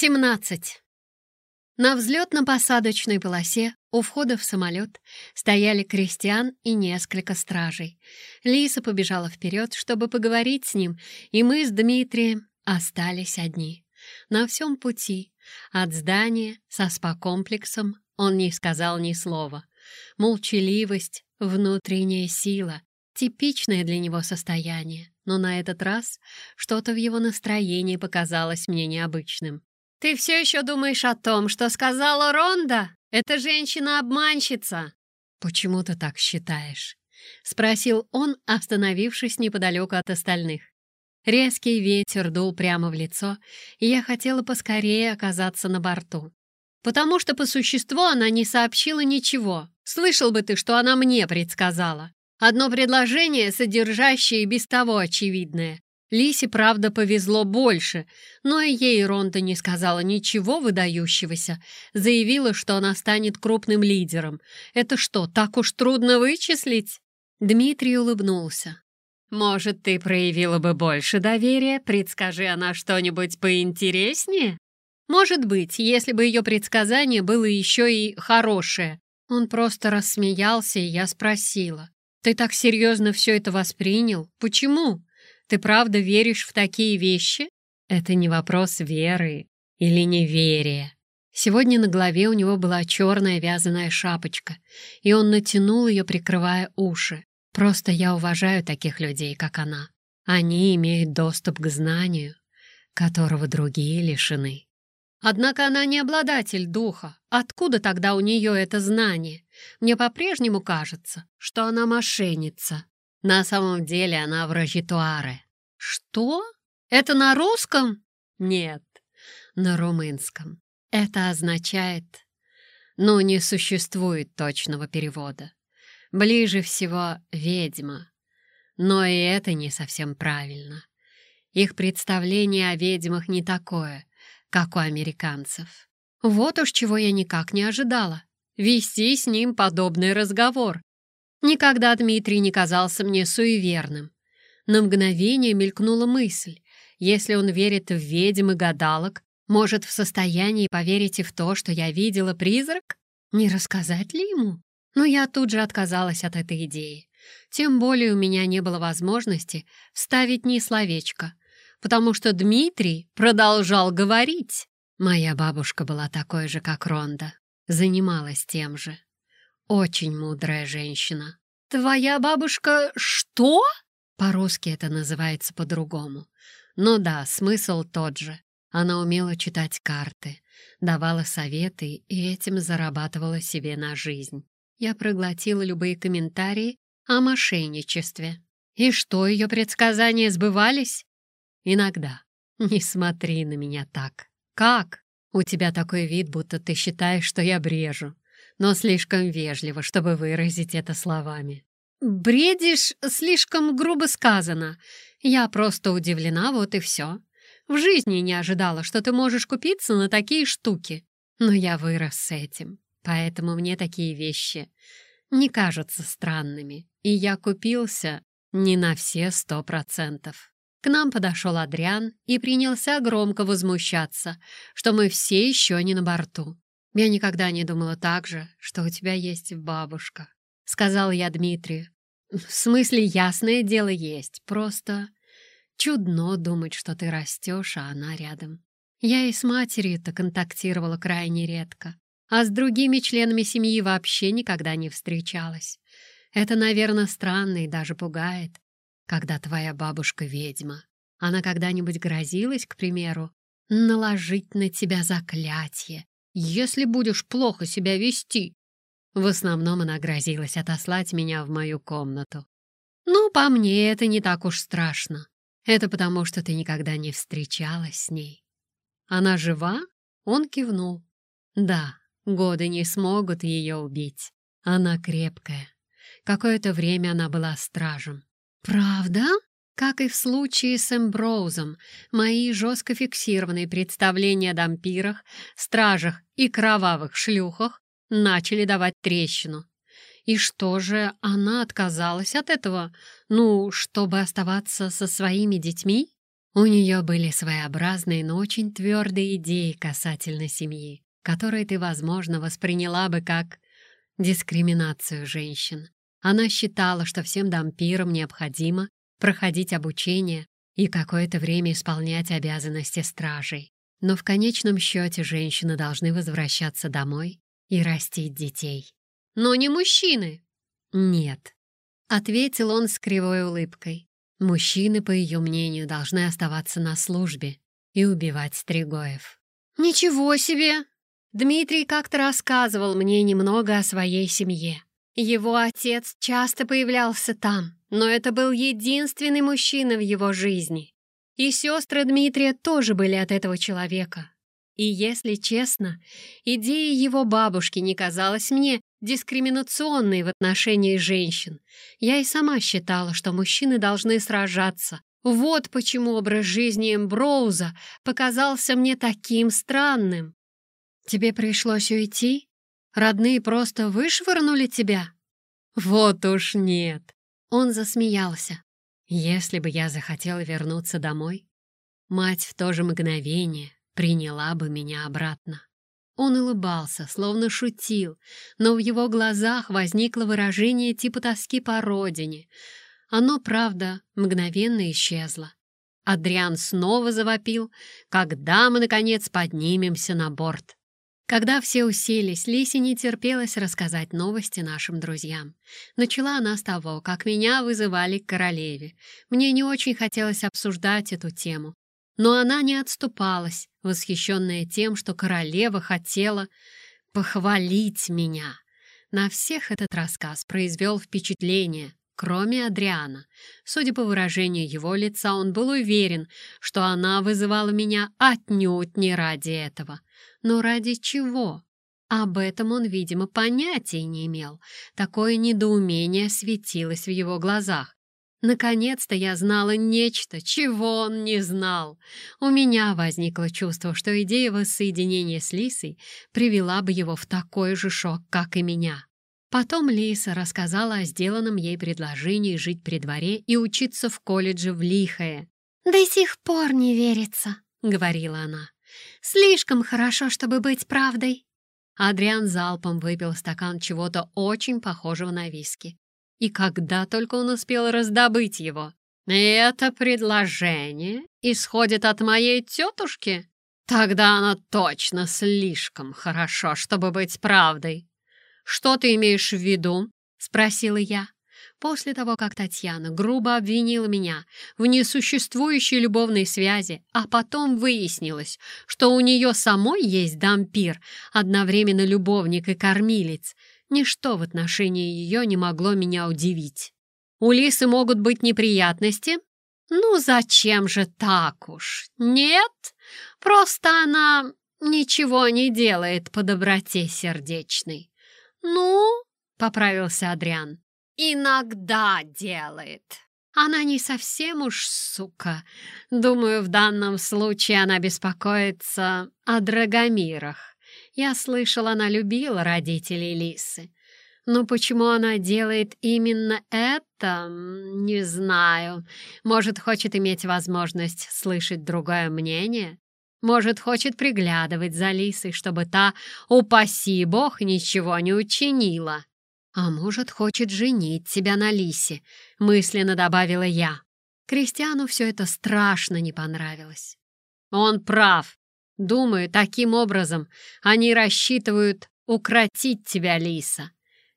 17. На взлетно-посадочной полосе у входа в самолет стояли крестьян и несколько стражей. Лиса побежала вперед, чтобы поговорить с ним, и мы с Дмитрием остались одни. На всем пути, от здания со спа-комплексом, он не сказал ни слова. Молчаливость, внутренняя сила — типичное для него состояние, но на этот раз что-то в его настроении показалось мне необычным. «Ты все еще думаешь о том, что сказала Ронда? Эта женщина-обманщица!» «Почему ты так считаешь?» — спросил он, остановившись неподалеку от остальных. Резкий ветер дул прямо в лицо, и я хотела поскорее оказаться на борту. Потому что по существу она не сообщила ничего. Слышал бы ты, что она мне предсказала. Одно предложение, содержащее без того очевидное. Лисе, правда, повезло больше, но и ей Ронда не сказала ничего выдающегося. Заявила, что она станет крупным лидером. Это что, так уж трудно вычислить? Дмитрий улыбнулся. «Может, ты проявила бы больше доверия? Предскажи она что-нибудь поинтереснее?» «Может быть, если бы ее предсказание было еще и хорошее». Он просто рассмеялся, и я спросила. «Ты так серьезно все это воспринял? Почему?» Ты правда веришь в такие вещи? Это не вопрос веры или неверия. Сегодня на голове у него была черная вязаная шапочка, и он натянул ее, прикрывая уши. Просто я уважаю таких людей, как она. Они имеют доступ к знанию, которого другие лишены. Однако она не обладатель духа. Откуда тогда у нее это знание? Мне по-прежнему кажется, что она мошенница. На самом деле она в Рожитуаре. Что? Это на русском? Нет, на румынском. Это означает... Ну, не существует точного перевода. Ближе всего ведьма. Но и это не совсем правильно. Их представление о ведьмах не такое, как у американцев. Вот уж чего я никак не ожидала. Вести с ним подобный разговор. Никогда Дмитрий не казался мне суеверным. На мгновение мелькнула мысль. Если он верит в ведьм и гадалок, может, в состоянии поверить и в то, что я видела призрак? Не рассказать ли ему? Но я тут же отказалась от этой идеи. Тем более у меня не было возможности вставить ни словечко, потому что Дмитрий продолжал говорить. Моя бабушка была такой же, как Ронда, занималась тем же. Очень мудрая женщина. «Твоя бабушка что?» По-русски это называется по-другому. Но да, смысл тот же. Она умела читать карты, давала советы и этим зарабатывала себе на жизнь. Я проглотила любые комментарии о мошенничестве. И что, ее предсказания сбывались? Иногда. Не смотри на меня так. Как? У тебя такой вид, будто ты считаешь, что я брежу но слишком вежливо, чтобы выразить это словами. «Бредишь слишком грубо сказано. Я просто удивлена, вот и все. В жизни не ожидала, что ты можешь купиться на такие штуки. Но я вырос с этим, поэтому мне такие вещи не кажутся странными. И я купился не на все сто процентов». К нам подошел Адриан и принялся громко возмущаться, что мы все еще не на борту. «Я никогда не думала так же, что у тебя есть бабушка», — сказал я Дмитрию. «В смысле, ясное дело есть, просто чудно думать, что ты растешь, а она рядом. Я и с матерью-то контактировала крайне редко, а с другими членами семьи вообще никогда не встречалась. Это, наверное, странно и даже пугает, когда твоя бабушка ведьма. Она когда-нибудь грозилась, к примеру, наложить на тебя заклятие если будешь плохо себя вести. В основном она грозилась отослать меня в мою комнату. Ну, по мне, это не так уж страшно. Это потому, что ты никогда не встречалась с ней. Она жива? Он кивнул. Да, годы не смогут ее убить. Она крепкая. Какое-то время она была стражем. Правда? Как и в случае с Эмброузом, мои жестко фиксированные представления о дампирах, стражах и кровавых шлюхах начали давать трещину. И что же, она отказалась от этого? Ну, чтобы оставаться со своими детьми? У нее были своеобразные, но очень твердые идеи касательно семьи, которые ты, возможно, восприняла бы как дискриминацию женщин. Она считала, что всем дампирам необходимо проходить обучение и какое-то время исполнять обязанности стражей. Но в конечном счете женщины должны возвращаться домой и растить детей. «Но не мужчины!» «Нет», — ответил он с кривой улыбкой. «Мужчины, по ее мнению, должны оставаться на службе и убивать стригоев». «Ничего себе!» Дмитрий как-то рассказывал мне немного о своей семье. Его отец часто появлялся там, но это был единственный мужчина в его жизни. И сестры Дмитрия тоже были от этого человека. И если честно, идея его бабушки не казалась мне дискриминационной в отношении женщин. Я и сама считала, что мужчины должны сражаться. Вот почему образ жизни Эмброуза показался мне таким странным. Тебе пришлось уйти? Родные просто вышвырнули тебя? Вот уж нет. Он засмеялся. Если бы я захотела вернуться домой, мать в то же мгновение приняла бы меня обратно. Он улыбался, словно шутил, но в его глазах возникло выражение типа тоски по родине. Оно, правда, мгновенно исчезло. Адриан снова завопил, когда мы, наконец, поднимемся на борт. Когда все уселись, Лисе не терпелось рассказать новости нашим друзьям. Начала она с того, как меня вызывали к королеве. Мне не очень хотелось обсуждать эту тему, но она не отступалась, восхищенная тем, что королева хотела похвалить меня. На всех этот рассказ произвел впечатление, кроме Адриана. Судя по выражению его лица, он был уверен, что она вызывала меня отнюдь не ради этого. Но ради чего? Об этом он, видимо, понятия не имел. Такое недоумение светилось в его глазах. Наконец-то я знала нечто, чего он не знал. У меня возникло чувство, что идея воссоединения с Лисой привела бы его в такой же шок, как и меня. Потом Лиса рассказала о сделанном ей предложении жить при дворе и учиться в колледже в Лихое. «До сих пор не верится», — говорила она. Слишком хорошо, чтобы быть правдой». Адриан залпом выпил стакан чего-то очень похожего на виски. И когда только он успел раздобыть его. «Это предложение исходит от моей тетушки? Тогда оно точно слишком хорошо, чтобы быть правдой». «Что ты имеешь в виду?» — спросила я после того, как Татьяна грубо обвинила меня в несуществующей любовной связи, а потом выяснилось, что у нее самой есть дампир, одновременно любовник и кормилец, ничто в отношении ее не могло меня удивить. У Лисы могут быть неприятности? Ну, зачем же так уж? Нет, просто она ничего не делает по доброте сердечной. Ну, — поправился Адриан, иногда делает. Она не совсем уж сука. Думаю, в данном случае она беспокоится о Драгомирах. Я слышала, она любила родителей Лисы. Но почему она делает именно это, не знаю. Может, хочет иметь возможность слышать другое мнение? Может, хочет приглядывать за Лисой, чтобы та, упаси бог, ничего не учинила. «А может, хочет женить себя на Лисе», — мысленно добавила я. Кристиану все это страшно не понравилось. «Он прав. Думаю, таким образом они рассчитывают укротить тебя, Лиса.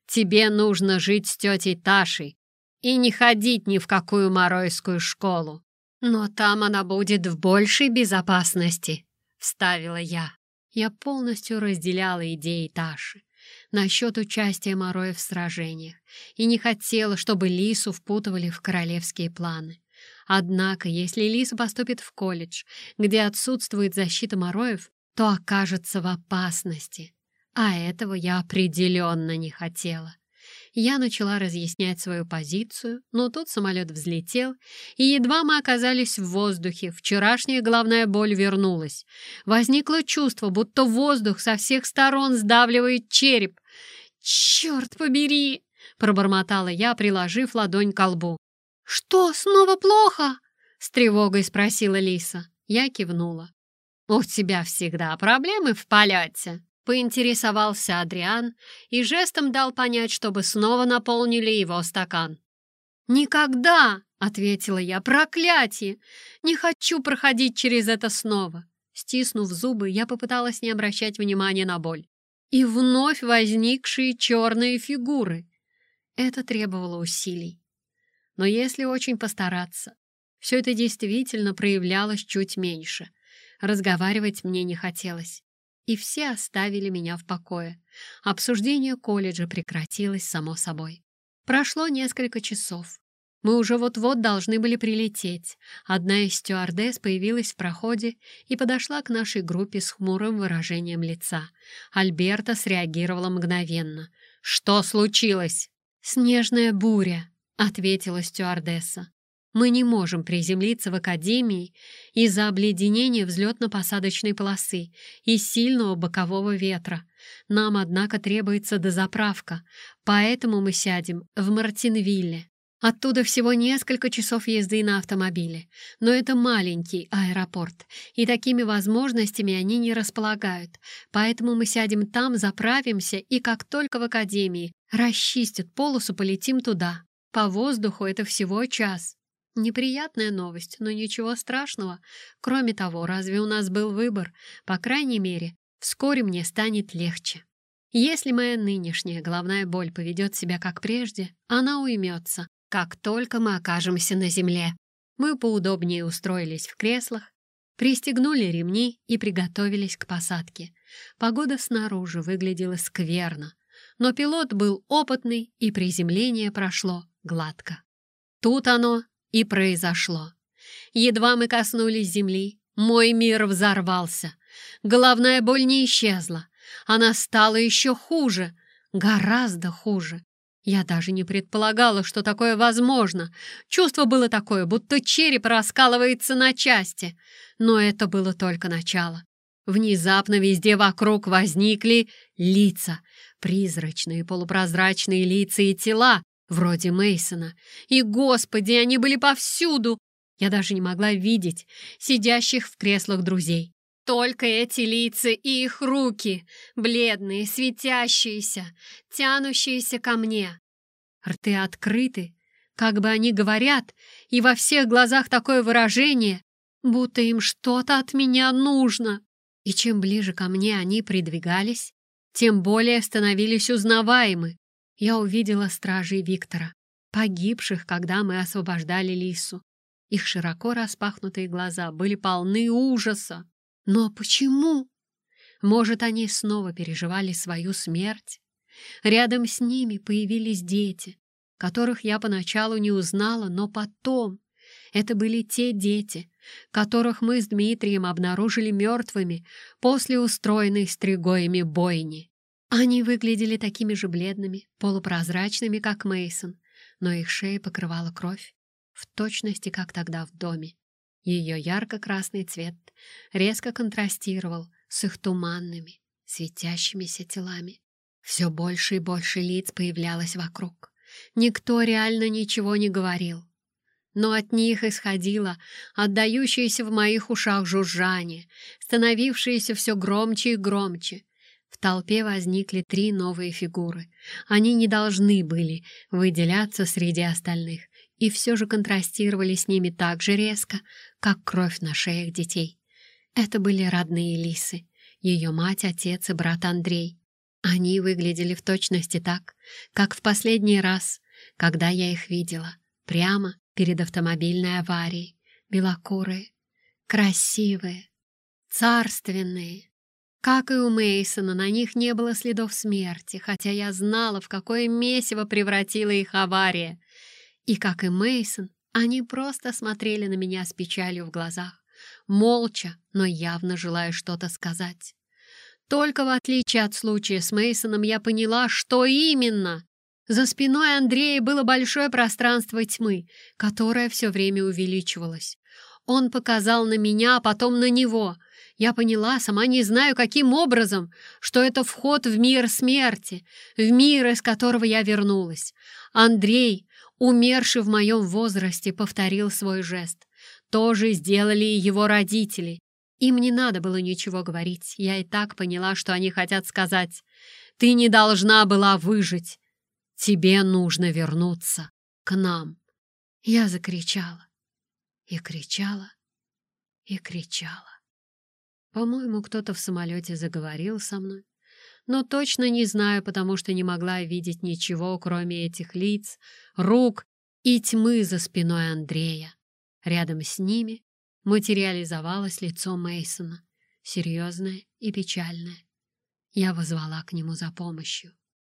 Тебе нужно жить с тетей Ташей и не ходить ни в какую моройскую школу. Но там она будет в большей безопасности», — вставила я. Я полностью разделяла идеи Таши насчет участия Мороя в сражениях и не хотела, чтобы Лису впутывали в королевские планы. Однако, если Лиса поступит в колледж, где отсутствует защита Мороев, то окажется в опасности. А этого я определенно не хотела. Я начала разъяснять свою позицию, но тут самолет взлетел, и едва мы оказались в воздухе, вчерашняя головная боль вернулась. Возникло чувство, будто воздух со всех сторон сдавливает череп. «Черт побери!» — пробормотала я, приложив ладонь к лбу. «Что, снова плохо?» — С тревогой спросила Лиса. Я кивнула. «У тебя всегда проблемы в полете?» Поинтересовался Адриан и жестом дал понять, чтобы снова наполнили его стакан. «Никогда!» — ответила я. «Проклятие! Не хочу проходить через это снова!» Стиснув зубы, я попыталась не обращать внимания на боль. И вновь возникшие черные фигуры. Это требовало усилий. Но если очень постараться, все это действительно проявлялось чуть меньше. Разговаривать мне не хотелось. И все оставили меня в покое. Обсуждение колледжа прекратилось само собой. Прошло несколько часов. Мы уже вот-вот должны были прилететь. Одна из стюардесс появилась в проходе и подошла к нашей группе с хмурым выражением лица. Альберта среагировала мгновенно. «Что случилось?» «Снежная буря», — ответила стюардесса. «Мы не можем приземлиться в Академии из-за обледенения взлетно-посадочной полосы и сильного бокового ветра. Нам, однако, требуется дозаправка, поэтому мы сядем в Мартинвилле». Оттуда всего несколько часов езды на автомобиле, но это маленький аэропорт, и такими возможностями они не располагают, поэтому мы сядем там, заправимся, и как только в академии расчистят полосу, полетим туда. По воздуху это всего час. Неприятная новость, но ничего страшного. Кроме того, разве у нас был выбор? По крайней мере, вскоре мне станет легче. Если моя нынешняя головная боль поведет себя как прежде, она уймется, как только мы окажемся на земле. Мы поудобнее устроились в креслах, пристегнули ремни и приготовились к посадке. Погода снаружи выглядела скверно, но пилот был опытный, и приземление прошло гладко. Тут оно и произошло. Едва мы коснулись земли, мой мир взорвался. Головная боль не исчезла. Она стала еще хуже, гораздо хуже. Я даже не предполагала, что такое возможно. Чувство было такое, будто череп раскалывается на части. Но это было только начало. Внезапно везде вокруг возникли лица. Призрачные полупрозрачные лица и тела, вроде Мейсона. И, господи, они были повсюду! Я даже не могла видеть сидящих в креслах друзей. Только эти лица и их руки, бледные, светящиеся, тянущиеся ко мне. Рты открыты, как бы они говорят, и во всех глазах такое выражение, будто им что-то от меня нужно. И чем ближе ко мне они придвигались, тем более становились узнаваемы. Я увидела стражей Виктора, погибших, когда мы освобождали Лису. Их широко распахнутые глаза были полны ужаса. Но почему? Может, они снова переживали свою смерть? Рядом с ними появились дети, которых я поначалу не узнала, но потом. Это были те дети, которых мы с Дмитрием обнаружили мертвыми после устроенной стригоями бойни. Они выглядели такими же бледными, полупрозрачными, как Мейсон, но их шеи покрывала кровь, в точности, как тогда в доме. Ее ярко-красный цвет резко контрастировал с их туманными, светящимися телами. Все больше и больше лиц появлялось вокруг. Никто реально ничего не говорил. Но от них исходило отдающееся в моих ушах жужжание, становившееся все громче и громче. В толпе возникли три новые фигуры. Они не должны были выделяться среди остальных и все же контрастировали с ними так же резко, как кровь на шеях детей. Это были родные лисы, ее мать, отец и брат Андрей. Они выглядели в точности так, как в последний раз, когда я их видела, прямо перед автомобильной аварией, белокурые, красивые, царственные. Как и у Мейсона, на них не было следов смерти, хотя я знала, в какое месиво превратила их авария. И, как и Мейсон, они просто смотрели на меня с печалью в глазах, молча, но явно желая что-то сказать. Только в отличие от случая с Мейсоном я поняла, что именно. За спиной Андрея было большое пространство тьмы, которое все время увеличивалось. Он показал на меня, а потом на него. Я поняла, сама не знаю, каким образом, что это вход в мир смерти, в мир, из которого я вернулась. Андрей, умерший в моем возрасте, повторил свой жест. то же сделали и его родители. Им не надо было ничего говорить. Я и так поняла, что они хотят сказать. «Ты не должна была выжить. Тебе нужно вернуться к нам». Я закричала и кричала и кричала. По-моему, кто-то в самолете заговорил со мной, но точно не знаю, потому что не могла видеть ничего, кроме этих лиц, рук и тьмы за спиной Андрея. Рядом с ними материализовалось лицо Мейсона, серьезное и печальное. Я возвала к нему за помощью.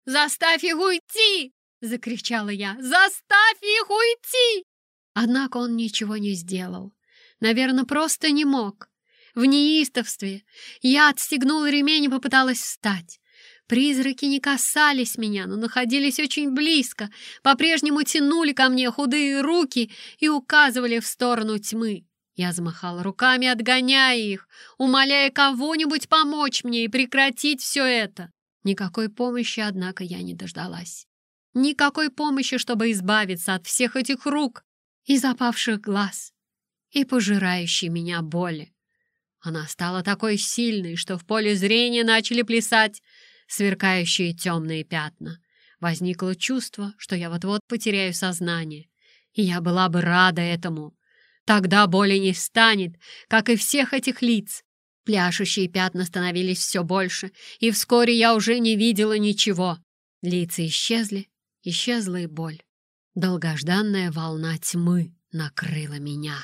«Заставь их уйти!» — закричала я. «Заставь их уйти!» Однако он ничего не сделал. Наверное, просто не мог. В неистовстве я отстегнула ремень и попыталась встать. Призраки не касались меня, но находились очень близко, по-прежнему тянули ко мне худые руки и указывали в сторону тьмы. Я замахала руками, отгоняя их, умоляя кого-нибудь помочь мне и прекратить все это. Никакой помощи, однако, я не дождалась. Никакой помощи, чтобы избавиться от всех этих рук и запавших глаз и пожирающей меня боли. Она стала такой сильной, что в поле зрения начали плясать сверкающие темные пятна. Возникло чувство, что я вот-вот потеряю сознание. И я была бы рада этому. Тогда боли не станет, как и всех этих лиц. Пляшущие пятна становились все больше, и вскоре я уже не видела ничего. Лица исчезли, исчезла и боль. Долгожданная волна тьмы накрыла меня.